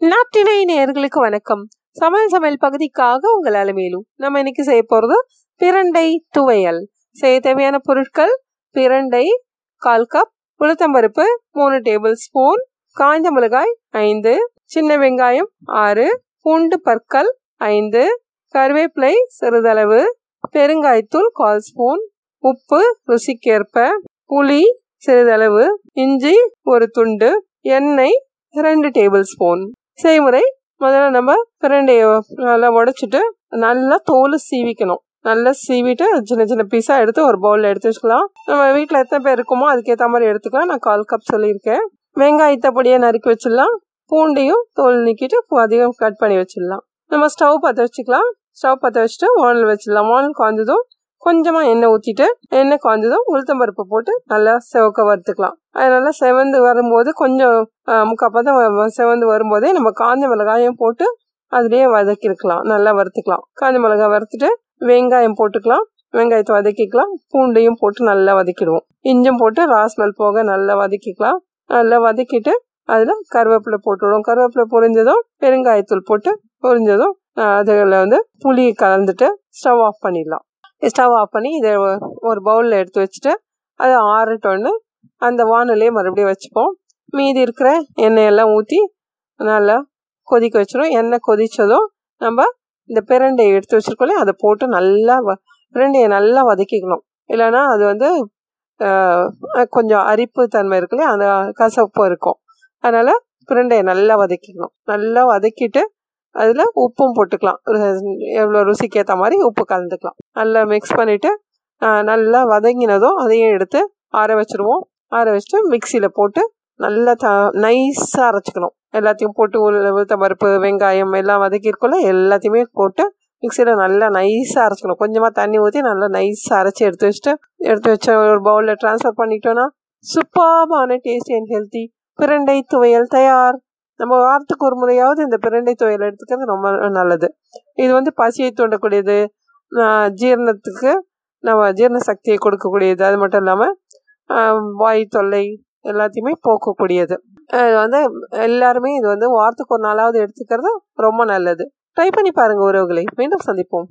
நாட்டினை நேர்களுக்கு வணக்கம். சமையல் சமையல் பகுதிக்காக உங்கள் அலமையிலும் நம்ம இன்னைக்கு செய்ய போகிறது பிரண்டை துவையல். செய்ய தேவையான பொருட்கள் பிரண்டை கால் கப் உளுத்தம்பருப்பு மூணு டேபிள் ஸ்பூன் காய்ந்த மிளகாய் ஐந்து சின்ன வெங்காயம் ஆறு பூண்டு பற்கள் ஐந்து கருவேப்பிலை சிறிதளவு பெருங்காய்த்தூள் கால் ஸ்பூன் உப்பு ருசிக்கேற்ப புளி சிறிதளவு இஞ்சி ஒரு துண்டு எண்ணெய் ரெண்டு டேபிள் ஸ்பூன். செய்முறை முதல்ல நம்ம பிரண்டையை நல்லா உடச்சிட்டு நல்லா தோல் சீவிக்கணும். நல்லா சீவிட்டு சின்ன சின்ன பீஸாக எடுத்து ஒரு பவுலில் எடுத்து வச்சுக்கலாம். நம்ம வீட்டில் எத்தனை பேர் இருக்குமோ அதுக்கேற்ற மாதிரி எடுத்துக்கலாம். நான் கால் கப் சொல்லியிருக்கேன். வெங்காயத்தை பொடியை நறுக்கி வச்சிடலாம். பூண்டையும் தோல் நீக்கிட்டு அதிகம் கட் பண்ணி வச்சிடலாம். நம்ம ஸ்டவ் பற்ற வச்சுக்கலாம். ஸ்டவ் பற்ற வச்சுட்டு வானல் வச்சிடலாம். வானல் காய்ஞ்சதும் கொஞ்சமாக எண்ணெய் ஊற்றிட்டு எண்ணெய் காய்ஞ்சதும் உளுத்தம்பருப்பு போட்டு நல்லா செவக்க வறுத்துக்கலாம். அதனால செவந்து வரும்போது கொஞ்சம் முக்காப்பதம் செவந்து வரும்போதே நம்ம காஞ்ச மிளகாயும் போட்டு அதுலேயே வதக்கிருக்கலாம். நல்லா வறுத்துக்கலாம். காஞ்ச மிளகாய் வறுத்துட்டு வெங்காயம் போட்டுக்கலாம். வெங்காயத்தை வதக்கிக்கலாம். பூண்டையும் போட்டு நல்லா வதக்கிடுவோம். இஞ்சும் போட்டு ராஸ்மல் போக நல்லா வதக்கிக்கலாம். நல்லா வதக்கிட்டு அதில் கருவேப்பிலை போட்டுவிடும் கருவேப்பிலை பொரிஞ்சதும் பெருங்காயத்தூள் போட்டு பொரிஞ்சதும் அதில் வந்து புளி கலந்துட்டு ஸ்டவ் ஆஃப் பண்ணிடலாம். ஸ்டவ் ஆஃப் பண்ணி இதை ஒரு பவுலில் எடுத்து வச்சுட்டு அதை ஆறட்டோன்னு அந்த வானிலையே மறுபடியும் வச்சுப்போம். மீதி இருக்கிற எண்ணெயெல்லாம் ஊற்றி நல்லா கொதிக்க வச்சிடும் எண்ணெய் கொதித்ததும் நம்ம இந்த பிரண்டையை எடுத்து வச்சுருக்கோம் அதை போட்டு நல்லா வ பிரண்டையை நல்லா வதக்கிக்கணும். இல்லைன்னா அது வந்து கொஞ்சம் அரிப்பு தன்மை இருக்குல்ல அந்த கசப்பு இருக்கும். அதனால் பிரண்டையை நல்லா வதக்கிக்கணும். நல்லா வதக்கிட்டு அதில் உப்பும் போட்டுக்கலாம். எவ்வளோ ருசிக்கு ஏற்ற மாதிரி உப்பு கலந்துக்கலாம். நல்லா மிக்ஸ் பண்ணிவிட்டு நல்லா வதங்கினதும் அதையும் எடுத்து ஆற வச்சுருவோம். ஆற வச்சுட்டு மிக்சியில் போட்டு நல்லா த நைஸாக அரைச்சிக்கணும். எல்லாத்தையும் போட்டு உளுத்த பருப்பு வெங்காயம் எல்லாம் வதக்கியிருக்கோம்ல எல்லாத்தையுமே போட்டு மிக்சியில் நல்லா நைஸாக அரைச்சிக்கணும். கொஞ்சமாக தண்ணி ஊற்றி நல்லா நைஸாக அரைச்சி எடுத்து வச்சுட்டு எடுத்து வச்ச ஒரு பவுலில் ட்ரான்ஸ்ஃபர் பண்ணிட்டோன்னா சூப்பர்பான டேஸ்டி அண்ட் ஹெல்த்தி பிரண்டை துவையல் தயார். நம்ம வாரத்துக்கு ஒரு முறையாவது இந்த பிரண்டை துவையல் எடுத்துக்கிறது ரொம்ப நல்லது. இது வந்து பசியை தூண்டக்கூடியது ஜீரணத்துக்கு நம்ம ஜீரண சக்தியை கொடுக்கக்கூடியது. அது மட்டும் இல்லாமல் வாய் தொல்லை எல்லாத்தையுமே போக்கக்கூடியது. இது வந்து எல்லாருமே இது வந்து வாரத்துக்கு ஒரு நாளாவது எடுத்துக்கிறது ரொம்ப நல்லது. ட்ரை பண்ணி பாருங்கள் உறவுகளை. மீண்டும் சந்திப்போம்.